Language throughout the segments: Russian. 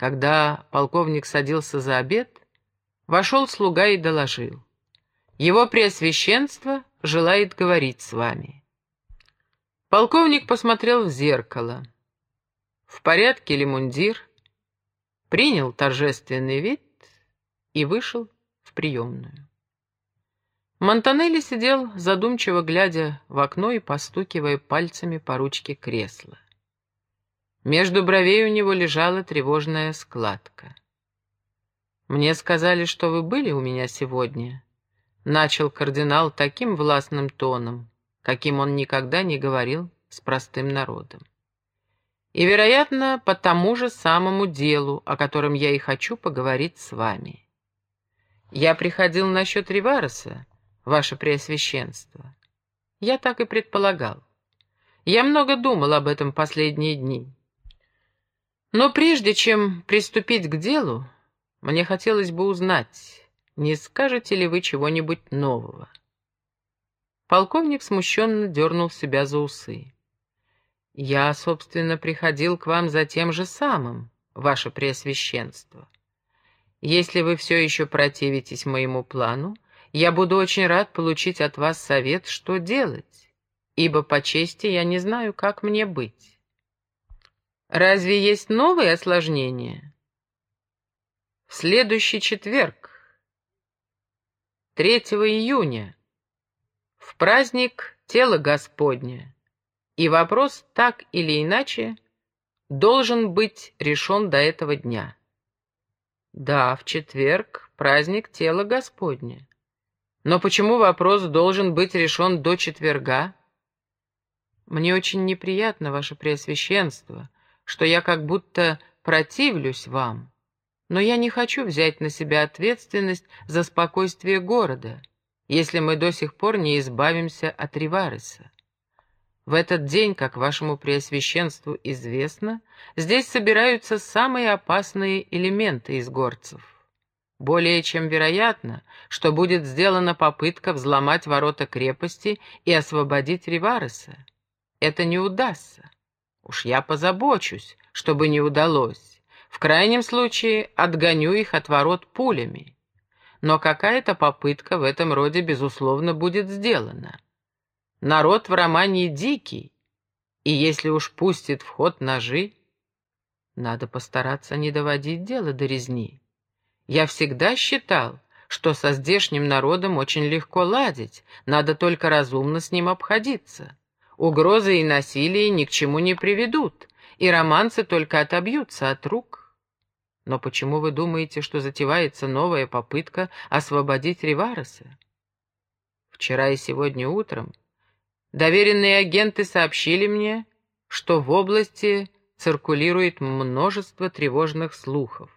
Когда полковник садился за обед, вошел слуга и доложил. Его Преосвященство желает говорить с вами. Полковник посмотрел в зеркало. В порядке ли мундир? Принял торжественный вид и вышел в приемную. Монтанелли сидел, задумчиво глядя в окно и постукивая пальцами по ручке кресла. Между бровей у него лежала тревожная складка. «Мне сказали, что вы были у меня сегодня», — начал кардинал таким властным тоном, каким он никогда не говорил с простым народом. «И, вероятно, по тому же самому делу, о котором я и хочу поговорить с вами. Я приходил насчет Ривареса, ваше Преосвященство. Я так и предполагал. Я много думал об этом последние дни. Но прежде чем приступить к делу, мне хотелось бы узнать, не скажете ли вы чего-нибудь нового. Полковник смущенно дернул себя за усы. «Я, собственно, приходил к вам за тем же самым, ваше Преосвященство. Если вы все еще противитесь моему плану, я буду очень рад получить от вас совет, что делать, ибо по чести я не знаю, как мне быть. Разве есть новые осложнения? В следующий четверг, 3 июня, в праздник Тела Господня, и вопрос так или иначе должен быть решен до этого дня. Да, в четверг праздник Тела Господня. Но почему вопрос должен быть решен до четверга? Мне очень неприятно, ваше Преосвященство, что я как будто противлюсь вам, но я не хочу взять на себя ответственность за спокойствие города, если мы до сих пор не избавимся от Ривареса. В этот день, как вашему Преосвященству известно, здесь собираются самые опасные элементы из горцев. Более чем вероятно, что будет сделана попытка взломать ворота крепости и освободить Ривареса. Это не удастся. Уж я позабочусь, чтобы не удалось. В крайнем случае отгоню их от ворот пулями. Но какая-то попытка в этом роде, безусловно, будет сделана. Народ в романе дикий, и если уж пустит в ход ножи, надо постараться не доводить дело до резни. Я всегда считал, что со здешним народом очень легко ладить, надо только разумно с ним обходиться. Угрозы и насилие ни к чему не приведут, и романцы только отобьются от рук. Но почему вы думаете, что затевается новая попытка освободить Ривареса? Вчера и сегодня утром доверенные агенты сообщили мне, что в области циркулирует множество тревожных слухов.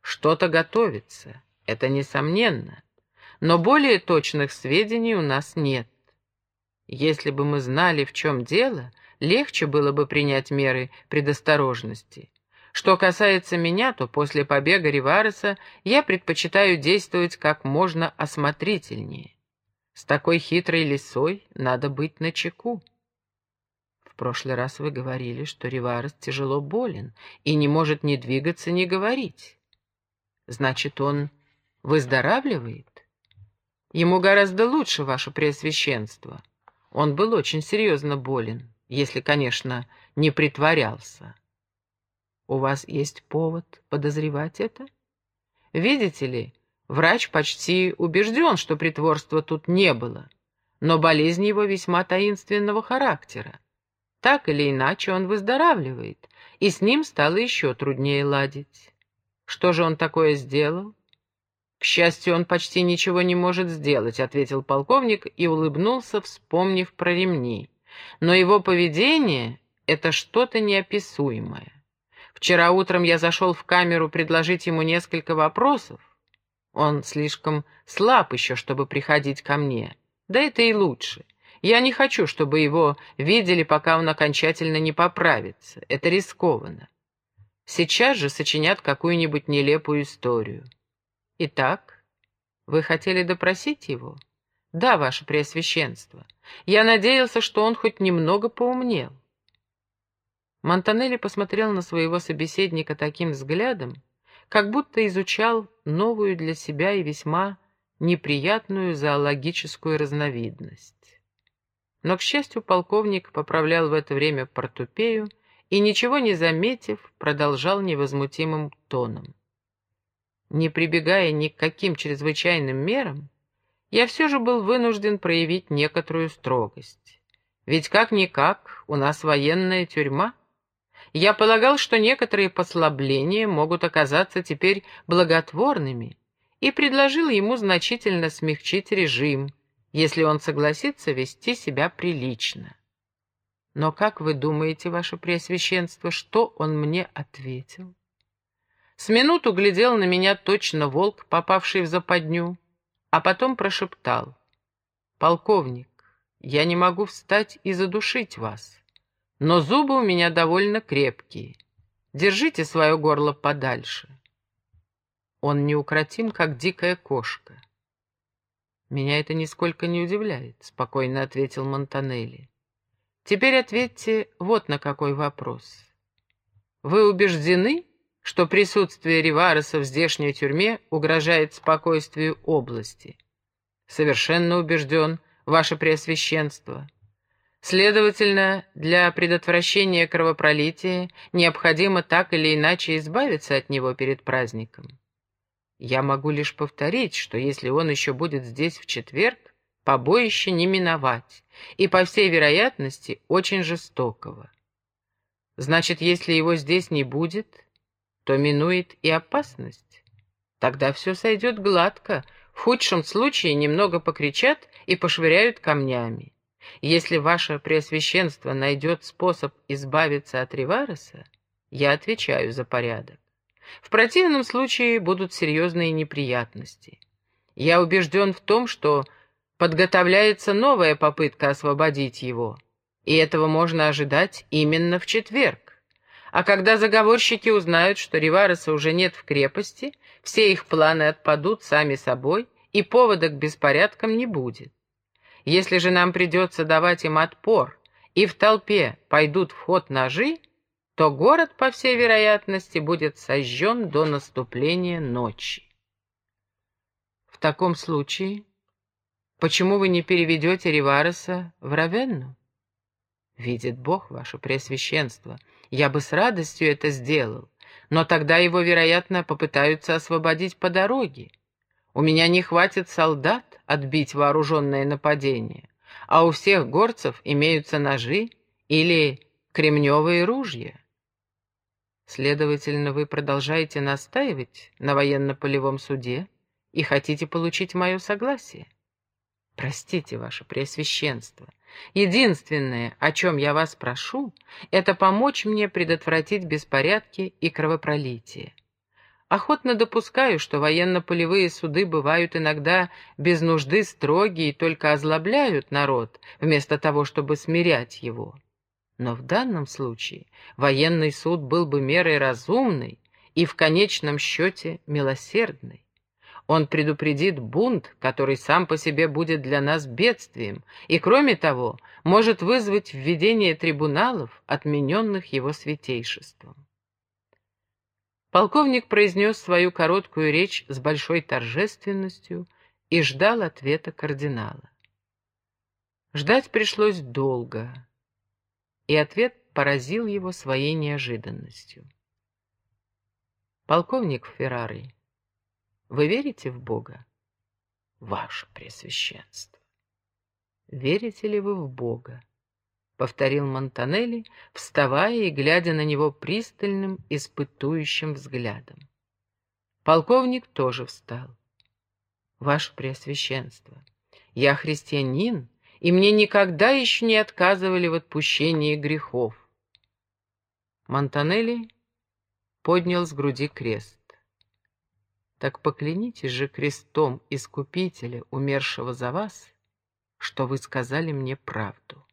Что-то готовится, это несомненно, но более точных сведений у нас нет. Если бы мы знали, в чем дело, легче было бы принять меры предосторожности. Что касается меня, то после побега Ривареса я предпочитаю действовать как можно осмотрительнее. С такой хитрой лисой надо быть начеку. В прошлый раз вы говорили, что Риварес тяжело болен и не может ни двигаться, ни говорить. Значит, он выздоравливает? Ему гораздо лучше, ваше Преосвященство. Он был очень серьезно болен, если, конечно, не притворялся. У вас есть повод подозревать это? Видите ли, врач почти убежден, что притворства тут не было, но болезнь его весьма таинственного характера. Так или иначе он выздоравливает, и с ним стало еще труднее ладить. Что же он такое сделал? К счастью, он почти ничего не может сделать, ответил полковник и улыбнулся, вспомнив про ремни. Но его поведение — это что-то неописуемое. Вчера утром я зашел в камеру предложить ему несколько вопросов. Он слишком слаб еще, чтобы приходить ко мне. Да это и лучше. Я не хочу, чтобы его видели, пока он окончательно не поправится. Это рискованно. Сейчас же сочинят какую-нибудь нелепую историю. Итак, вы хотели допросить его? Да, ваше Преосвященство. Я надеялся, что он хоть немного поумнел. Монтанелли посмотрел на своего собеседника таким взглядом, как будто изучал новую для себя и весьма неприятную зоологическую разновидность. Но, к счастью, полковник поправлял в это время портупею и, ничего не заметив, продолжал невозмутимым тоном. Не прибегая ни к каким чрезвычайным мерам, я все же был вынужден проявить некоторую строгость. Ведь как-никак у нас военная тюрьма. Я полагал, что некоторые послабления могут оказаться теперь благотворными, и предложил ему значительно смягчить режим, если он согласится вести себя прилично. Но как вы думаете, ваше Преосвященство, что он мне ответил? С минуту глядел на меня точно волк, попавший в западню, а потом прошептал. «Полковник, я не могу встать и задушить вас, но зубы у меня довольно крепкие. Держите свое горло подальше. Он неукротим, как дикая кошка. «Меня это нисколько не удивляет», — спокойно ответил Монтанелли. «Теперь ответьте вот на какой вопрос. Вы убеждены, что присутствие Ривареса в здешней тюрьме угрожает спокойствию области?» «Совершенно убежден, ваше Преосвященство». Следовательно, для предотвращения кровопролития необходимо так или иначе избавиться от него перед праздником. Я могу лишь повторить, что если он еще будет здесь в четверг, побоище не миновать, и, по всей вероятности, очень жестокого. Значит, если его здесь не будет, то минует и опасность. Тогда все сойдет гладко, в худшем случае немного покричат и пошвыряют камнями. Если ваше Преосвященство найдет способ избавиться от Ривареса, я отвечаю за порядок. В противном случае будут серьезные неприятности. Я убежден в том, что подготовляется новая попытка освободить его, и этого можно ожидать именно в четверг. А когда заговорщики узнают, что Ривареса уже нет в крепости, все их планы отпадут сами собой, и повода к беспорядкам не будет. Если же нам придется давать им отпор, и в толпе пойдут в ход ножи, то город, по всей вероятности, будет сожжен до наступления ночи. В таком случае, почему вы не переведете Ривареса в Равенну? Видит Бог, ваше Преосвященство, я бы с радостью это сделал, но тогда его, вероятно, попытаются освободить по дороге. У меня не хватит солдат отбить вооруженное нападение, а у всех горцев имеются ножи или кремневые ружья. Следовательно, вы продолжаете настаивать на военно-полевом суде и хотите получить мое согласие? Простите, ваше Преосвященство. Единственное, о чем я вас прошу, это помочь мне предотвратить беспорядки и кровопролитие. Охотно допускаю, что военно-полевые суды бывают иногда без нужды строгие и только озлобляют народ, вместо того, чтобы смирять его. Но в данном случае военный суд был бы мерой разумной и в конечном счете милосердной. Он предупредит бунт, который сам по себе будет для нас бедствием, и, кроме того, может вызвать введение трибуналов, отмененных его святейшеством. Полковник произнес свою короткую речь с большой торжественностью и ждал ответа кардинала. Ждать пришлось долго и ответ поразил его своей неожиданностью. «Полковник Феррари, вы верите в Бога?» «Ваше Пресвященство». «Верите ли вы в Бога?» — повторил Монтанелли, вставая и глядя на него пристальным, испытующим взглядом. Полковник тоже встал. «Ваше Преосвященство, я христианин и мне никогда еще не отказывали в отпущении грехов. Монтанелли поднял с груди крест. Так поклянитесь же крестом Искупителя, умершего за вас, что вы сказали мне правду.